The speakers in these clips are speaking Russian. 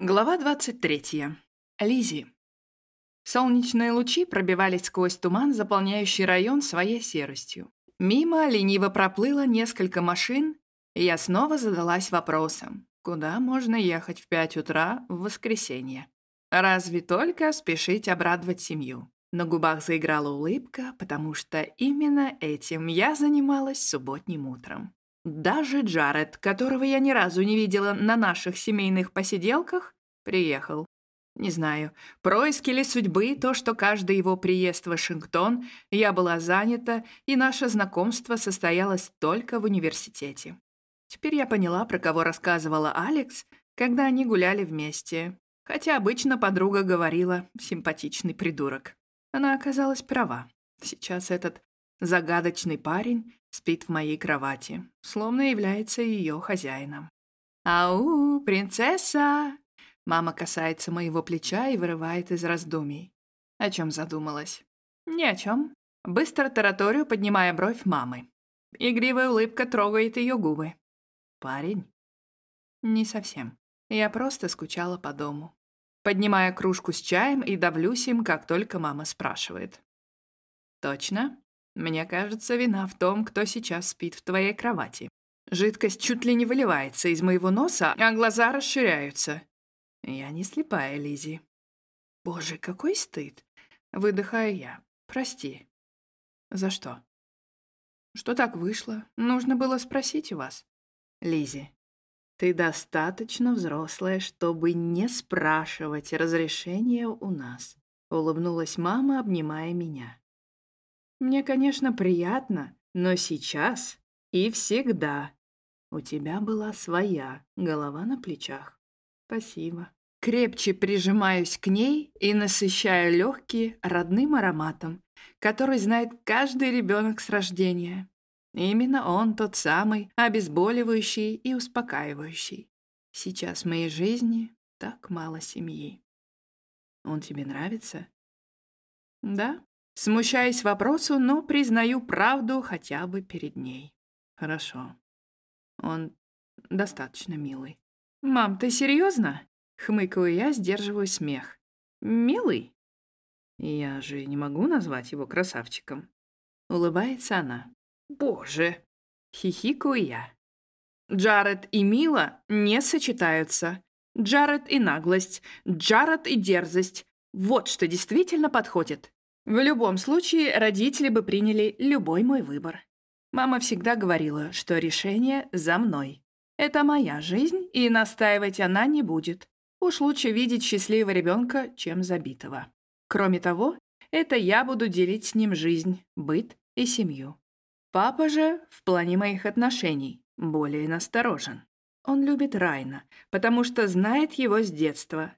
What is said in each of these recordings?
Глава 23. Лизи. Солнечные лучи пробивались сквозь туман, заполняющий район своей серостью. Мимо лениво проплыло несколько машин, и я снова задалась вопросом, куда можно ехать в пять утра в воскресенье? Разве только спешить обрадовать семью. На губах заиграла улыбка, потому что именно этим я занималась субботним утром. Даже Джаред, которого я ни разу не видела на наших семейных посиделках, приехал. Не знаю, происки ли судьбы, то, что каждый его приезд в Вашингтон, я была занята, и наше знакомство состоялось только в университете. Теперь я поняла, про кого рассказывала Алекс, когда они гуляли вместе. Хотя обычно подруга говорила «симпатичный придурок». Она оказалась права. Сейчас этот загадочный парень спит в моей кровати, словно является ее хозяином. «Ау, принцесса!» Мама касается моего плеча и вырывает из раздумий. О чем задумалась? Ни о чем. Быстро тараторию, поднимая бровь мамы. Игривая улыбка трогает ее губы. Парень? Не совсем. Я просто скучала по дому. Поднимая кружку с чаем и давлюсь им, как только мама спрашивает. Точно? Мне кажется, вина в том, кто сейчас спит в твоей кровати. Жидкость чуть ли не выливается из моего носа, а глаза расширяются. Я не слепая, Лизи. Боже, какой стыд. Выдыхаю я. Прости. За что? Что так вышло? Нужно было спросить у вас. Лизи, ты достаточно взрослая, чтобы не спрашивать разрешения у нас. Улыбнулась мама, обнимая меня. Мне, конечно, приятно, но сейчас и всегда у тебя была своя голова на плечах. Спасибо. Крепче прижимаюсь к ней и насыщаю легкие родным ароматом, который знает каждый ребенок с рождения. Именно он тот самый, обезболивающий и успокаивающий. Сейчас в моей жизни так мало семьи. Он тебе нравится? Да, Смущаясь вопросу, но признаю правду хотя бы перед ней. Хорошо. Он достаточно милый. «Мам, ты серьезно? Хмыкаю я, сдерживаю смех. «Милый?» «Я же не могу назвать его красавчиком». Улыбается она. «Боже!» Хихикаю я. Джаред и Мила не сочетаются. Джаред и наглость, Джаред и дерзость. Вот что действительно подходит. В любом случае, родители бы приняли любой мой выбор. Мама всегда говорила, что решение за мной. Это моя жизнь, и настаивать она не будет. Уж лучше видеть счастливого ребенка, чем забитого. Кроме того, это я буду делить с ним жизнь, быт и семью. Папа же, в плане моих отношений, более насторожен. Он любит Райна, потому что знает его с детства.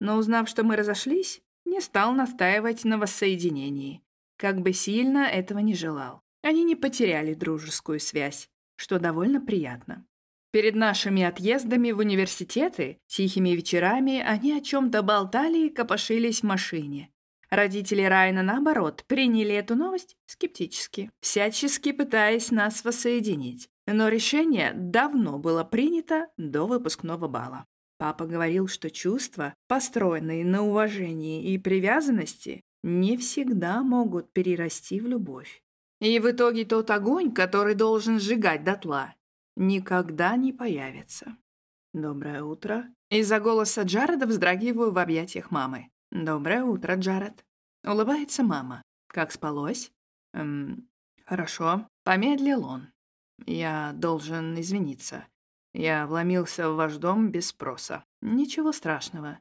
Но узнав, что мы разошлись, не стал настаивать на воссоединении, как бы сильно этого не желал. Они не потеряли дружескую связь, что довольно приятно. Перед нашими отъездами в университеты, тихими вечерами, они о чем-то болтали и копошились в машине. Родители Райана, наоборот, приняли эту новость скептически, всячески пытаясь нас воссоединить. Но решение давно было принято до выпускного бала. Папа говорил, что чувства, построенные на уважении и привязанности, не всегда могут перерасти в любовь. И в итоге тот огонь, который должен сжигать дотла, никогда не появится. «Доброе утро». Из-за голоса Джареда вздрагиваю в объятиях мамы. «Доброе утро, Джаред». Улыбается мама. «Как спалось?» «Эм, хорошо». Помедлил он. «Я должен извиниться. Я вломился в ваш дом без спроса. Ничего страшного.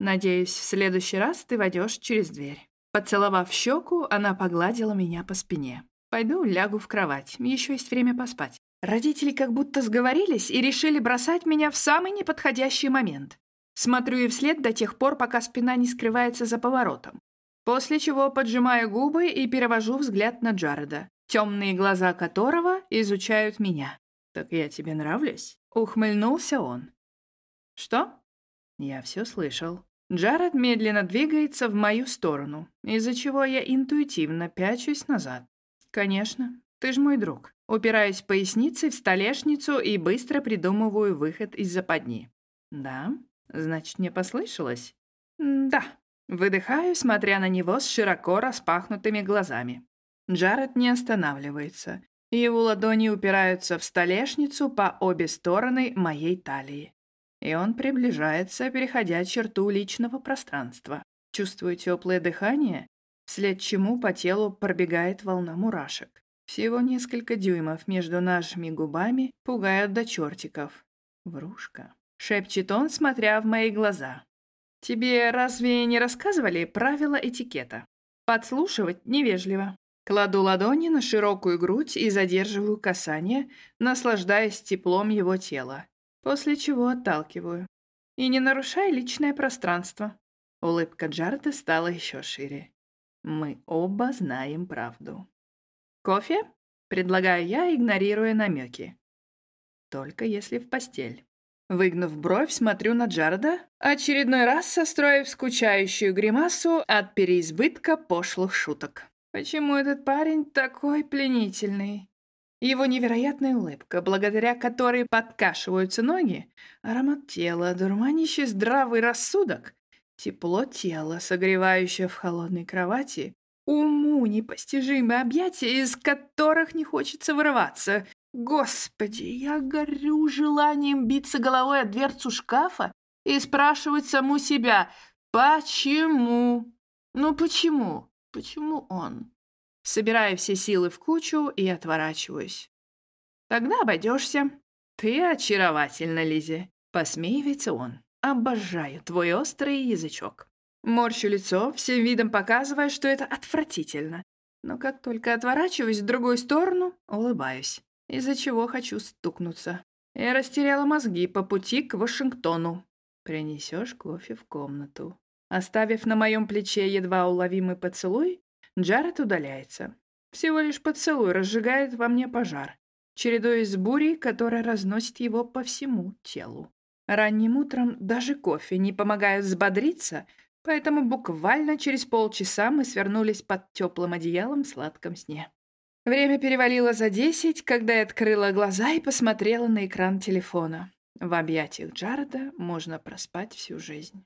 Надеюсь, в следующий раз ты войдешь через дверь. Поцеловав щеку, она погладила меня по спине. Пойду лягу в кровать. Еще есть время поспать. Родители как будто сговорились и решили бросать меня в самый неподходящий момент. Смотрю и вслед до тех пор, пока спина не скрывается за поворотом. После чего поджимаю губы и перевожу взгляд на Джареда, темные глаза которого изучают меня. «Так я тебе нравлюсь?» Ухмыльнулся он. «Что?» Я все слышал. Джаред медленно двигается в мою сторону, из-за чего я интуитивно пячусь назад. «Конечно, ты ж мой друг». Упираюсь поясницей в столешницу и быстро придумываю выход из западни. «Да?» Значит, мне послышалось? Да. Выдыхаю, смотря на него с широко распахнутыми глазами. Джаред не останавливается. Его ладони упираются в столешницу по обе стороны моей талии. И он приближается, переходя черту личного пространства. Чувствую теплое дыхание, вслед чему по телу пробегает волна мурашек. Всего несколько дюймов между нашими губами пугают до чертиков. Врушка. Шепчет он, смотря в мои глаза. Тебе разве не рассказывали правила этикета? Подслушивать невежливо. Кладу ладони на широкую грудь и задерживаю касание, наслаждаясь теплом его тела, после чего отталкиваю. И не нарушай личное пространство. Улыбка Джарда стала еще шире. Мы оба знаем правду. «Кофе?» — предлагаю я, игнорируя намеки. Только если в постель. Выгнув бровь, смотрю на Джарда, очередной раз состроив скучающую гримасу от переизбытка пошлых шуток. Почему этот парень такой пленительный? Его невероятная улыбка, благодаря которой подкашиваются ноги, аромат тела, дурманящий здравый рассудок, тепло тела, согревающее в холодной кровати, уму непостижимые объятия, из которых не хочется вырываться. Господи, я горю желанием биться головой о дверцу шкафа и спрашивать саму себя, почему? Ну почему? Почему он? Собираю все силы в кучу и отворачиваюсь. Тогда обойдешься. Ты очаровательна, Лизи. Посмеивается он. Обожаю твой острый язычок. Морщу лицо, всем видом показывая, что это отвратительно. Но как только отворачиваюсь в другую сторону, улыбаюсь, из-за чего хочу стукнуться. Я растеряла мозги по пути к Вашингтону. Принесешь кофе в комнату. Оставив на моем плече едва уловимый поцелуй, Джаред удаляется. Всего лишь поцелуй разжигает во мне пожар, чередуясь с бурей, которая разносит его по всему телу. Ранним утром даже кофе не помогает взбодриться — Поэтому буквально через полчаса мы свернулись под теплым одеялом в сладком сне. Время перевалило за десять, когда я открыла глаза и посмотрела на экран телефона. В объятиях Джареда можно проспать всю жизнь.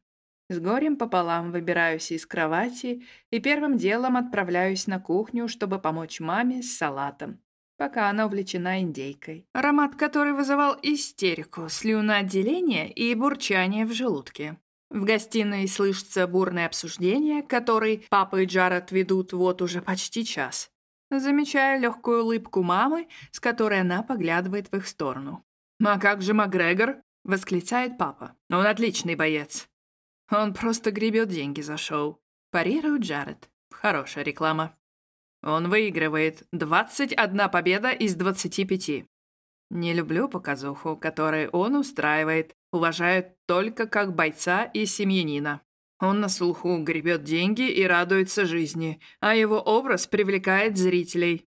С горем пополам выбираюсь из кровати и первым делом отправляюсь на кухню, чтобы помочь маме с салатом, пока она увлечена индейкой, аромат которой вызывал истерику, слюноотделение и бурчание в желудке. В гостиной слышится бурное обсуждение, которое папа и Джаред ведут вот уже почти час. Замечая легкую улыбку мамы, с которой она поглядывает в их сторону. «А как же Макгрегор?» — восклицает папа. «Он отличный боец». «Он просто гребет деньги за шоу», — парирует Джаред. Хорошая реклама. Он выигрывает 21 победа из 25. Не люблю показуху, которую он устраивает, уважают только как бойца и семьянина. Он на слуху гребет деньги и радуется жизни, а его образ привлекает зрителей.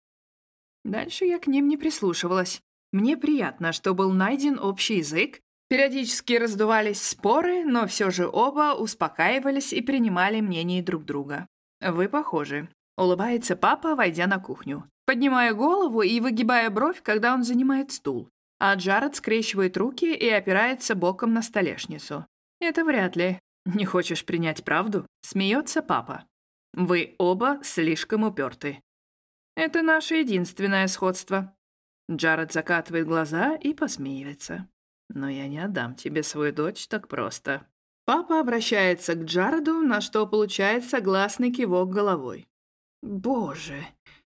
Дальше я к ним не прислушивалась. Мне приятно, что был найден общий язык, периодически раздувались споры, но все же оба успокаивались и принимали мнение друг друга. «Вы похожи», — улыбается папа, войдя на кухню, поднимая голову и выгибая бровь, когда он занимает стул а Джаред скрещивает руки и опирается боком на столешницу. «Это вряд ли. Не хочешь принять правду?» Смеется папа. «Вы оба слишком уперты». «Это наше единственное сходство». Джаред закатывает глаза и посмеивается. «Но я не отдам тебе свою дочь так просто». Папа обращается к Джареду, на что получает согласный кивок головой. «Боже!»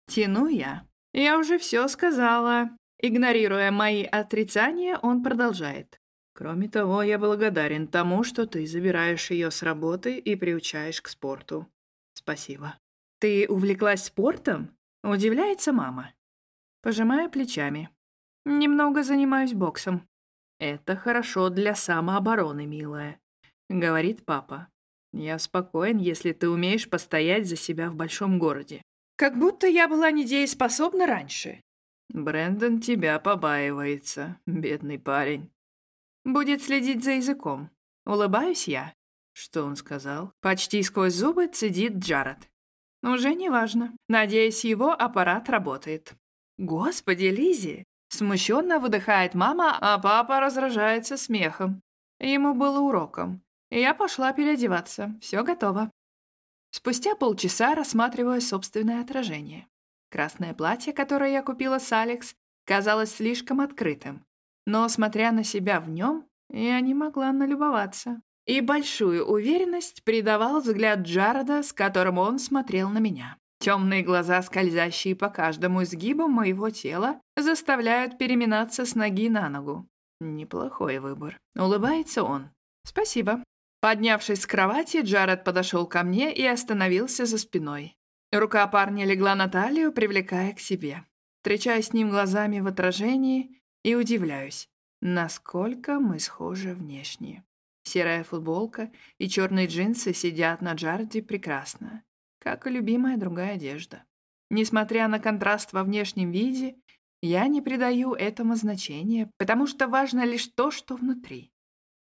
Тяну я. «Я уже все сказала. Игнорируя мои отрицания, он продолжает. Кроме того, я благодарен тому, что ты забираешь ее с работы и приучаешь к спорту. Спасибо. Ты увлеклась спортом? Удивляется мама. Пожимая плечами. Немного занимаюсь боксом. Это хорошо для самообороны, милая, говорит папа. Я спокоен, если ты умеешь постоять за себя в большом городе. Как будто я была недееспособна раньше. Брэндон тебя побаивается, бедный парень. Будет следить за языком. Улыбаюсь я. Что он сказал? Почти сквозь зубы цедит Джаред. Уже не важно. Надеюсь, его аппарат работает. Господи, Лизи! Смущенно выдыхает мама, а папа разражается смехом. Ему было уроком. Я пошла переодеваться. Все готово. Спустя полчаса рассматриваю собственное отражение. Красное платье, которое я купила с Алекс, казалось слишком открытым. Но, смотря на себя в нем, я не могла налюбоваться. И большую уверенность придавал взгляд Джареда, с которым он смотрел на меня. Темные глаза, скользящие по каждому изгибу моего тела, заставляют переминаться с ноги на ногу. Неплохой выбор. Улыбается он. Спасибо. Поднявшись с кровати, Джаред подошел ко мне и остановился за спиной. Рука парня легла на талию, привлекая к себе. Встречаю с ним глазами в отражении и удивляюсь, насколько мы схожи внешне. Серая футболка и черные джинсы сидят на Джареде прекрасно, как и любимая другая одежда. Несмотря на контраст во внешнем виде, я не придаю этому значения, потому что важно лишь то, что внутри.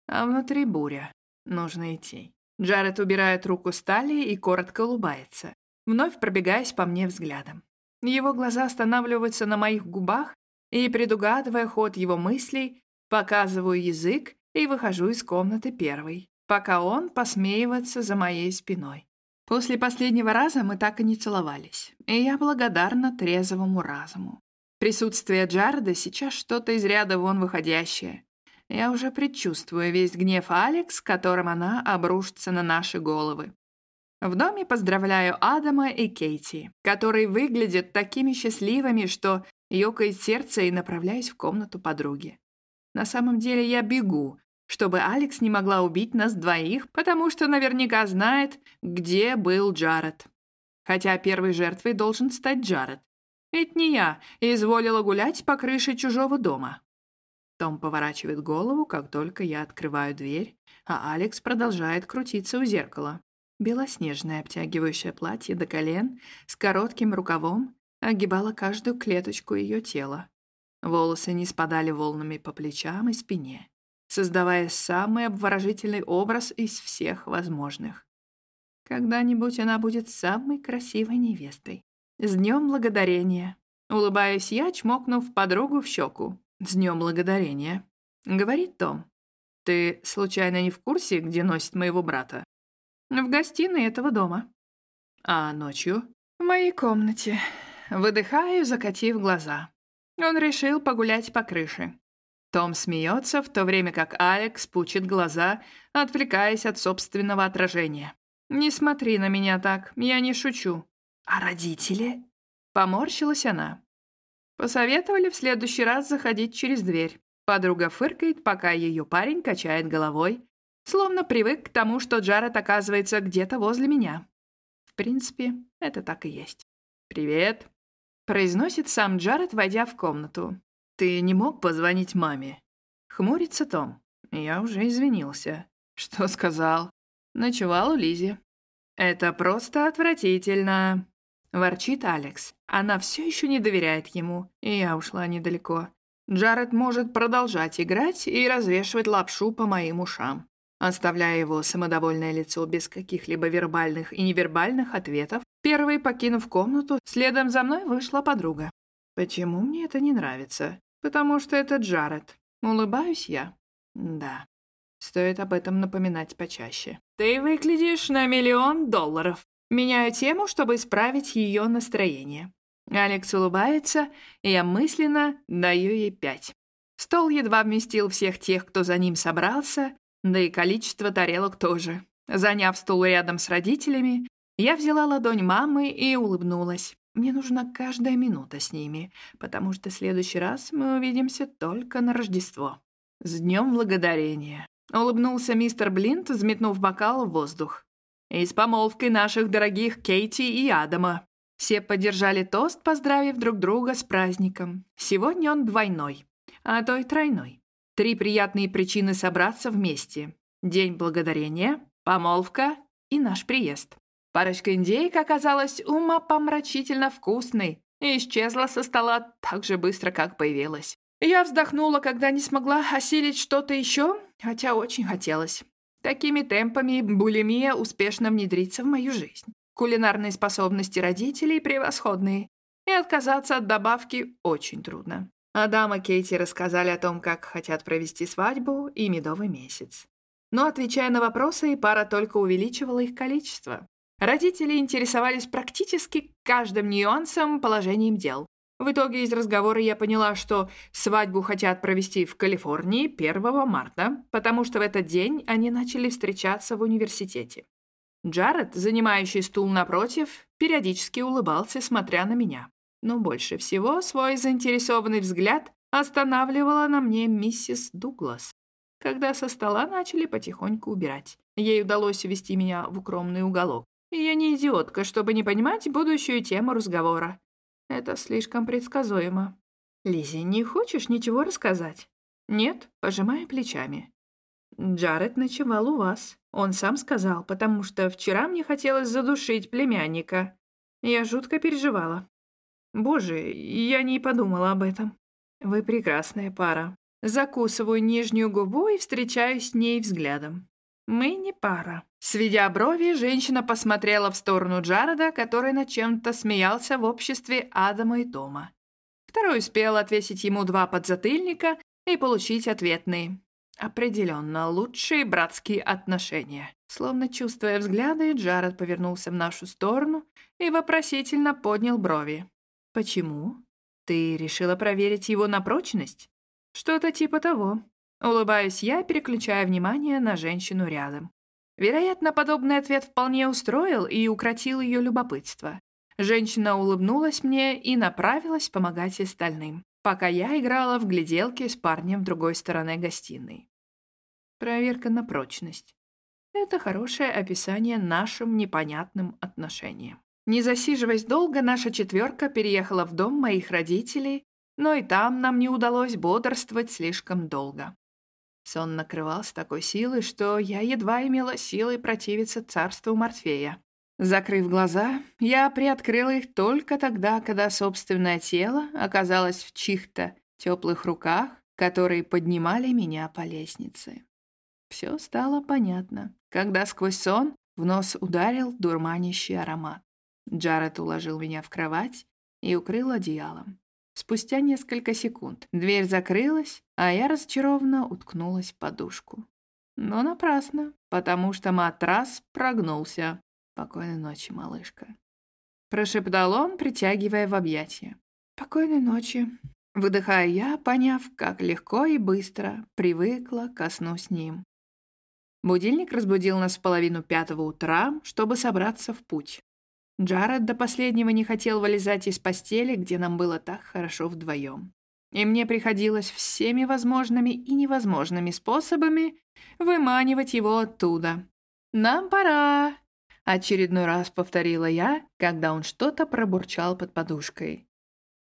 А внутри буря. Нужно идти. Джаред убирает руку с талии и коротко улыбается, вновь пробегаясь по мне взглядом. Его глаза останавливаются на моих губах, и, предугадывая ход его мыслей, показываю язык и выхожу из комнаты первой, пока он посмеивается за моей спиной. После последнего раза мы так и не целовались, и я благодарна трезвому разуму. Присутствие Джарда сейчас что-то из ряда вон выходящее. Я уже предчувствую весь гнев Алекс, которым она обрушится на наши головы. В доме поздравляю Адама и Кейти, которые выглядят такими счастливыми, что ёкает сердце и направляюсь в комнату подруги. На самом деле я бегу, чтобы Алекс не могла убить нас двоих, потому что наверняка знает, где был Джаред. Хотя первой жертвой должен стать Джаред. Ведь не я изволила гулять по крыше чужого дома. Том поворачивает голову, как только я открываю дверь, а Алекс продолжает крутиться у зеркала. Белоснежное обтягивающее платье до колен с коротким рукавом огибало каждую клеточку ее тела. Волосы не спадали волнами по плечам и спине, создавая самый обворожительный образ из всех возможных. Когда-нибудь она будет самой красивой невестой. С днем благодарения! Улыбаюсь я, чмокнув подругу в щеку. «С днем благодарения!» — говорит Том. «Ты случайно не в курсе, где носит моего брата?» В гостиной этого дома. А ночью? В моей комнате. Выдыхаю, закатив глаза. Он решил погулять по крыше. Том смеется, в то время как Алекс пучит глаза, отвлекаясь от собственного отражения. «Не смотри на меня так, я не шучу». «А родители?» Поморщилась она. Посоветовали в следующий раз заходить через дверь. Подруга фыркает, пока ее парень качает головой, Словно привык к тому, что Джаред оказывается где-то возле меня. В принципе, это так и есть. «Привет», — произносит сам Джаред, войдя в комнату. «Ты не мог позвонить маме?» Хмурится Том. Я уже извинился. Что сказал? Ночевал у Лизи. «Это просто отвратительно», — ворчит Алекс. Она все еще не доверяет ему, и я ушла недалеко. Джаред может продолжать играть и развешивать лапшу по моим ушам. Оставляя его самодовольное лицо без каких-либо вербальных и невербальных ответов, первой покинув комнату, следом за мной вышла подруга. Почему мне это не нравится? Потому что это Джаред. Улыбаюсь я. Да. Стоит об этом напоминать почаще. Ты выглядишь на миллион долларов. Меняю тему, чтобы исправить ее настроение. Алекс улыбается, и я мысленно даю ей пять. Стол едва вместил всех тех, кто за ним собрался, да и количество тарелок тоже. Заняв стул рядом с родителями, я взяла ладонь мамы и улыбнулась. Мне нужна каждая минута с ними, потому что в следующий раз мы увидимся только на Рождество. С Днем Благодарения. Улыбнулся мистер Блинт, взметнув бокал в воздух. И с помолвкой наших дорогих Кейти и Адама. Все поддержали тост, поздравив друг друга с праздником. Сегодня он двойной, а то и тройной. Три приятные причины собраться вместе. День благодарения, помолвка и наш приезд. Парочка индейок оказалась умопомрачительно вкусной и исчезла со стола так же быстро, как появилась. Я вздохнула, когда не смогла осилить что-то еще, хотя очень хотелось. Такими темпами булимия успешно внедрится в мою жизнь. Кулинарные способности родителей превосходные, и отказаться от добавки очень трудно. Адам и Кейти рассказали о том, как хотят провести свадьбу и медовый месяц. Но, отвечая на вопросы, пара только увеличивала их количество. Родители интересовались практически каждым нюансом положением дел. В итоге из разговора я поняла, что свадьбу хотят провести в Калифорнии 1 марта, потому что в этот день они начали встречаться в университете. Джаред, занимающий стул напротив, периодически улыбался, смотря на меня. Но больше всего свой заинтересованный взгляд останавливала на мне миссис Дуглас, когда со стола начали потихоньку убирать. Ей удалось увести меня в укромный уголок. Я не идиотка, чтобы не понимать будущую тему разговора. Это слишком предсказуемо. Лизи, не хочешь ничего рассказать? Нет, пожимая плечами. Джаред ночевал у вас. Он сам сказал, потому что вчера мне хотелось задушить племянника. Я жутко переживала. Боже, я не подумала об этом. Вы прекрасная пара. Закусываю нижнюю губу и встречаюсь с ней взглядом. Мы не пара. Сведя брови, женщина посмотрела в сторону Джареда, который над чем-то смеялся в обществе Адама и Тома. Второй успел отвесить ему два подзатыльника и получить ответные. Определенно, лучшие братские отношения. Словно чувствуя взгляды, Джаред повернулся в нашу сторону и вопросительно поднял брови. «Почему? Ты решила проверить его на прочность?» «Что-то типа того. Улыбаюсь я, переключая внимание на женщину рядом. Вероятно, подобный ответ вполне устроил и укротил ее любопытство. Женщина улыбнулась мне и направилась помогать остальным, пока я играла в гляделки с парнем в другой стороне гостиной. Проверка на прочность. Это хорошее описание нашим непонятным отношениям. Не засиживаясь долго, наша четверка переехала в дом моих родителей, но и там нам не удалось бодрствовать слишком долго. Сон накрывал с такой силой, что я едва имела силы противиться царству Морфея. Закрыв глаза, я приоткрыла их только тогда, когда собственное тело оказалось в чьих-то теплых руках, которые поднимали меня по лестнице. Все стало понятно, когда сквозь сон в нос ударил дурманящий аромат. Джаред уложил меня в кровать и укрыл одеялом. Спустя несколько секунд дверь закрылась, а я разочарованно уткнулась в подушку. Но напрасно, потому что матрас прогнулся. «Спокойной ночи, малышка», — прошептал он, притягивая в объятия. «Спокойной ночи», — выдыхая я, поняв, как легко и быстро привыкла ко сну с ним. Будильник разбудил нас в половину пятого утра, чтобы собраться в путь. Джаред до последнего не хотел вылезать из постели, где нам было так хорошо вдвоем. И мне приходилось всеми возможными и невозможными способами выманивать его оттуда. «Нам пора!» — очередной раз повторила я, когда он что-то пробурчал под подушкой.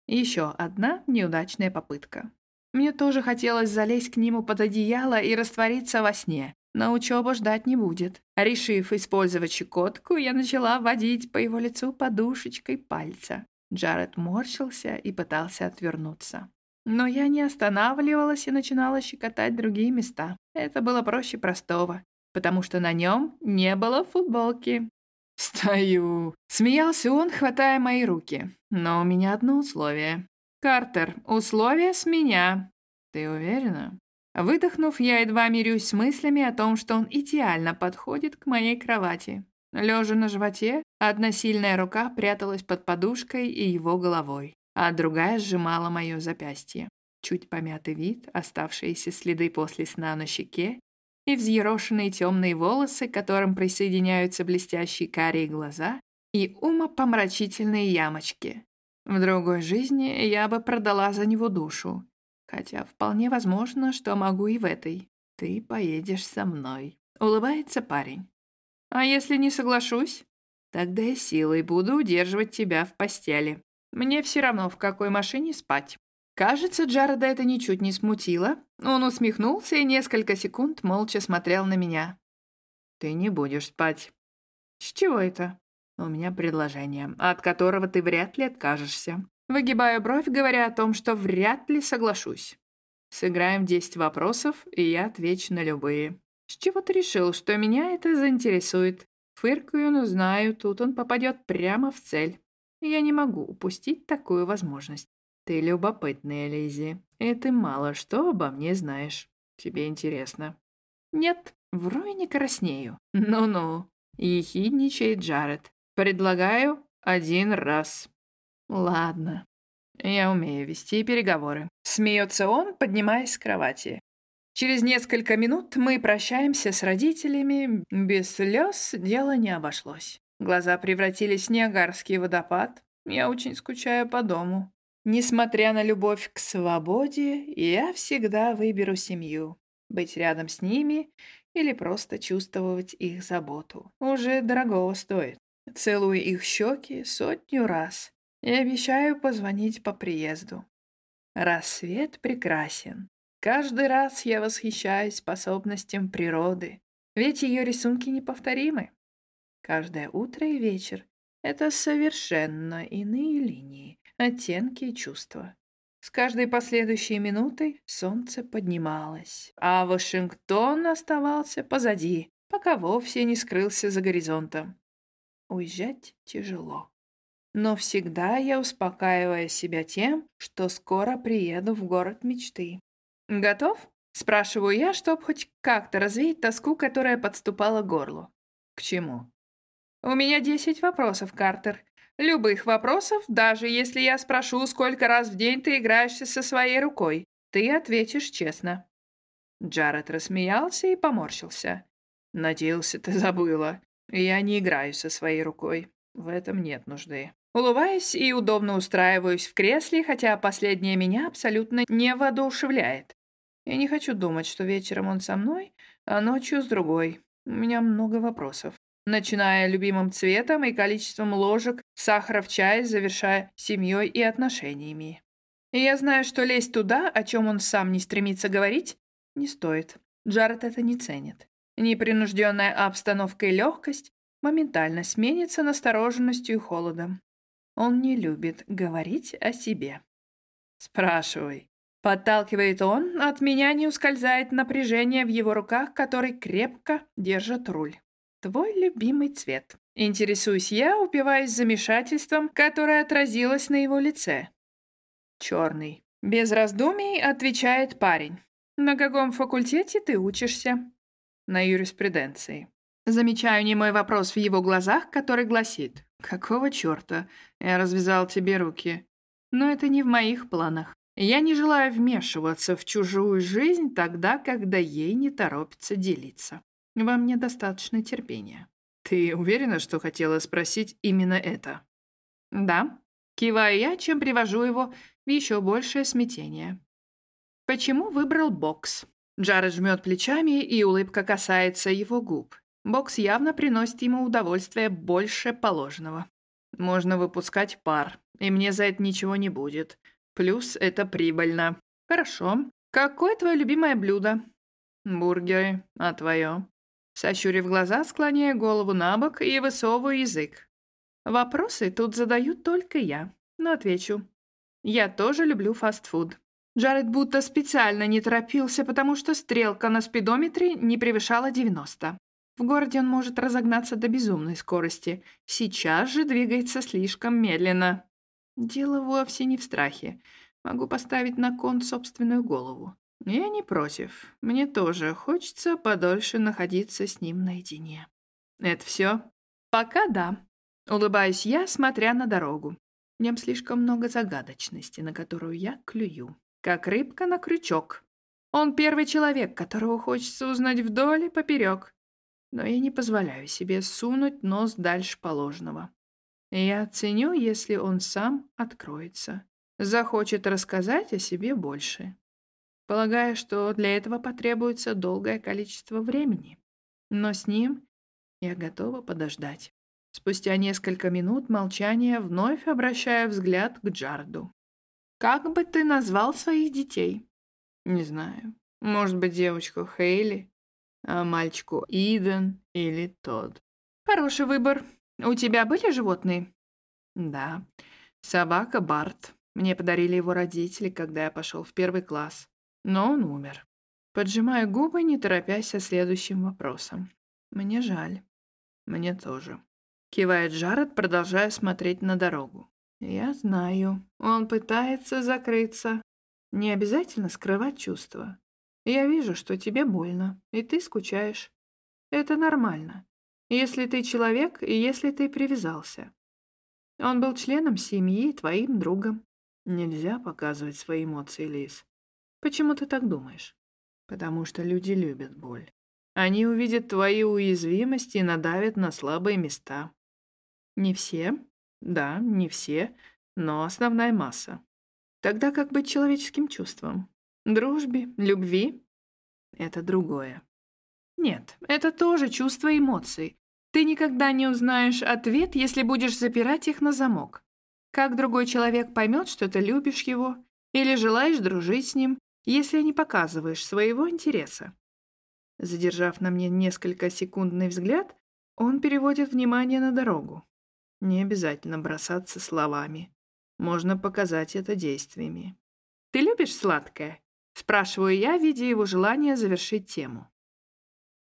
Еще одна неудачная попытка. Мне тоже хотелось залезть к нему под одеяло и раствориться во сне, но учеба ждать не будет. Решив использовать щекотку, я начала водить по его лицу подушечкой пальца. Джаред морщился и пытался отвернуться. Но я не останавливалась и начинала щекотать другие места. Это было проще простого, потому что на нем не было футболки. «Стою!» — смеялся он, хватая мои руки. «Но у меня одно условие. Картер, условие с меня. Ты уверена?» Выдохнув, я едва мирюсь с мыслями о том, что он идеально подходит к моей кровати. Лежа на животе, одна сильная рука пряталась под подушкой и его головой, а другая сжимала мое запястье. Чуть помятый вид, оставшиеся следы после сна на щеке и взъерошенные темные волосы, к которым присоединяются блестящие карие глаза и умопомрачительные ямочки. В другой жизни я бы продала за него душу, Хотя вполне возможно, что могу и в этой. Ты поедешь со мной. Улыбается парень. А если не соглашусь? Тогда я силой буду удерживать тебя в постели. Мне все равно, в какой машине спать. Кажется, Джареда это ничуть не смутило. Он усмехнулся и несколько секунд молча смотрел на меня. «Ты не будешь спать». «С чего это?» «У меня предложение, от которого ты вряд ли откажешься. Выгибаю бровь, говоря о том, что вряд ли соглашусь. Сыграем 10 вопросов, и я отвечу на любые. С чего ты решил, что меня это заинтересует? Фыркаю, но знаю, тут он попадет прямо в цель. Я не могу упустить такую возможность. Ты любопытная, Лизи, и ты мало что обо мне знаешь. Тебе интересно. Нет, и не краснею. Ну-ну, ехидничает Джаред. Предлагаю один раз. Ладно. Я умею вести переговоры. Смеется он, поднимаясь с кровати. Через несколько минут мы прощаемся с родителями. Без слез дело не обошлось. Глаза превратились в Ниагарский водопад. Я очень скучаю по дому. Несмотря на любовь к свободе, я всегда выберу семью. Быть рядом с ними или просто чувствовать их заботу. Уже дорогого стоит. Целую их щеки сотню раз и обещаю позвонить по приезду. Рассвет прекрасен. Каждый раз я восхищаюсь способностям природы, ведь ее рисунки неповторимы. Каждое утро и вечер — это совершенно иные линии, оттенки и чувства. С каждой последующей минутой солнце поднималось, а Вашингтон оставался позади, пока вовсе не скрылся за горизонтом. Уезжать тяжело. Но всегда я успокаиваю себя тем, что скоро приеду в город мечты. «Готов?» — спрашиваю я, чтобы хоть как-то развеять тоску, которая подступала к горлу. «К чему?» «У меня десять вопросов, Картер. Любых вопросов, даже если я спрошу, сколько раз в день ты играешься со своей рукой. Ты ответишь честно». Джаред рассмеялся и поморщился. «Надеялся, ты забыла. Я не играю со своей рукой. В этом нет нужды». Улыбаюсь и удобно устраиваюсь в кресле, хотя последнее меня абсолютно не воодушевляет. Я не хочу думать, что вечером он со мной, а ночью с другой. У меня много вопросов начиная любимым цветом и количеством ложек сахара в чай, завершая семьей и отношениями. И я знаю, что лезть туда, о чем он сам не стремится говорить, не стоит. Джаред это не ценит. Непринужденная обстановка и легкость моментально сменится настороженностью и холодом. Он не любит говорить о себе. «Спрашивай». Подталкивает он, от меня не ускользает напряжение в его руках, который крепко держит руль. Твой любимый цвет. Интересуюсь я, упиваясь замешательством, которое отразилось на его лице. Черный. Без раздумий отвечает парень. На каком факультете ты учишься? На юриспруденции. Замечаю немой вопрос в его глазах, который гласит. «Какого черта? Я развязал тебе руки». Но это не в моих планах. Я не желаю вмешиваться в чужую жизнь тогда, когда ей не торопится делиться. Вам недостаточно терпения. Ты уверена, что хотела спросить именно это? Да. Киваю я, чем привожу его в еще большее смятение. Почему выбрал бокс? Джаред жмет плечами, и улыбка касается его губ. Бокс явно приносит ему удовольствие больше положенного. Можно выпускать пар, и мне за это ничего не будет. Плюс это прибыльно. Хорошо. Какое твое любимое блюдо? Бургеры. А твое? Сощурив глаза, склоняя голову на бок и высовываю язык. Вопросы тут задаю только я, но отвечу. Я тоже люблю фастфуд. Джаред будто специально не торопился, потому что стрелка на спидометре не превышала 90. В городе он может разогнаться до безумной скорости. Сейчас же двигается слишком медленно. Дело вовсе не в страхе. Могу поставить на кон собственную голову. «Я не против. Мне тоже хочется подольше находиться с ним наедине». «Это все?» «Пока да», — улыбаюсь я, смотря на дорогу. В нем слишком много загадочности, на которую я клюю. Как рыбка на крючок. Он первый человек, которого хочется узнать вдоль и поперек. Но я не позволяю себе сунуть нос дальше положенного. Я ценю, если он сам откроется. Захочет рассказать о себе больше полагая, что для этого потребуется долгое количество времени. Но с ним я готова подождать. Спустя несколько минут молчания вновь обращаю взгляд к Джарду. «Как бы ты назвал своих детей?» «Не знаю. Может быть, девочку Хейли, мальчику Иден или Тодд». «Хороший выбор. У тебя были животные?» «Да. Собака Барт. Мне подарили его родители, когда я пошел в первый класс. Но он умер. Поджимая губы, не торопясь со следующим вопросом. «Мне жаль. Мне тоже». Кивает Джаред, продолжая смотреть на дорогу. Я знаю, он пытается закрыться. Не обязательно скрывать чувства. Я вижу, что тебе больно, и ты скучаешь. Это нормально. Если ты человек и если ты привязался. Он был членом семьи, твоим другом. Нельзя показывать свои эмоции, Лиз. Почему ты так думаешь? Потому что люди любят боль. Они увидят твои уязвимости и надавят на слабые места. Не все, да, не все, но основная масса. Тогда как быть человеческим чувством? Дружбе, любви? Это другое. Нет, это тоже чувство эмоций. Ты никогда не узнаешь ответ, если будешь запирать их на замок. Как другой человек поймет, что ты любишь его или желаешь дружить с ним, если не показываешь своего интереса? Задержав на мне несколько секундный взгляд, он переводит внимание на дорогу. Не обязательно бросаться словами. Можно показать это действиями. «Ты любишь сладкое?» Спрашиваю я, видя его желание завершить тему.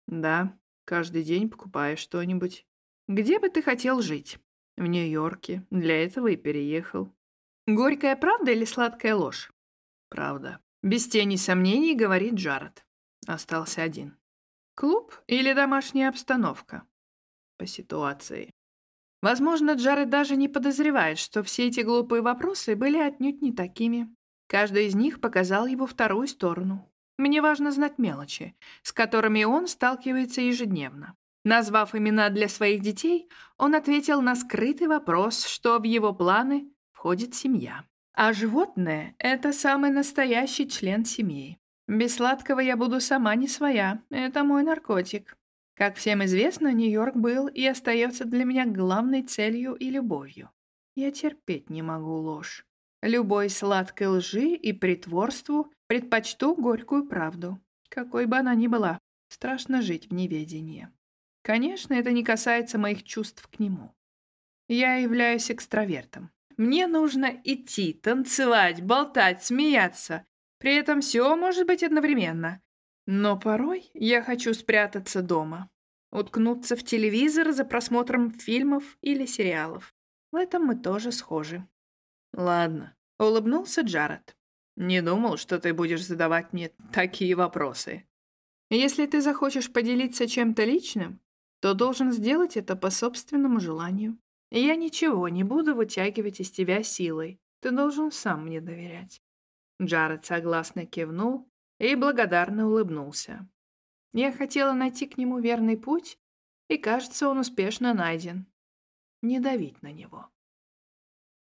«Да, каждый день покупаю что-нибудь. Где бы ты хотел жить?» «В Нью-Йорке. Для этого и переехал». «Горькая правда или сладкая ложь?» «Правда». Без тени сомнений говорит Джаред. Остался один. «Клуб или домашняя обстановка?» «По ситуации». Возможно, Джаред даже не подозревает, что все эти глупые вопросы были отнюдь не такими. Каждый из них показал его вторую сторону. Мне важно знать мелочи, с которыми он сталкивается ежедневно. Назвав имена для своих детей, он ответил на скрытый вопрос, что в его планы входит семья. А животное — это самый настоящий член семьи. Без сладкого я буду сама не своя, это мой наркотик. Как всем известно, Нью-Йорк был и остается для меня главной целью и любовью. Я терпеть не могу ложь. Любой сладкой лжи и притворству предпочту горькую правду, какой бы она ни была. Страшно жить в неведении. Конечно, это не касается моих чувств к нему. Я являюсь экстравертом. Мне нужно идти, танцевать, болтать, смеяться. При этом все может быть одновременно. Но порой я хочу спрятаться дома, уткнуться в телевизор за просмотром фильмов или сериалов. В этом мы тоже схожи. Ладно, улыбнулся Джаред. Не думал, что ты будешь задавать мне такие вопросы. Если ты захочешь поделиться чем-то личным, то должен сделать это по собственному желанию. я ничего не буду вытягивать из тебя силой. Ты должен сам мне доверять. Джаред согласно кивнул и благодарно улыбнулся. Я хотела найти к нему верный путь, и, кажется, он успешно найден. Не давить на него.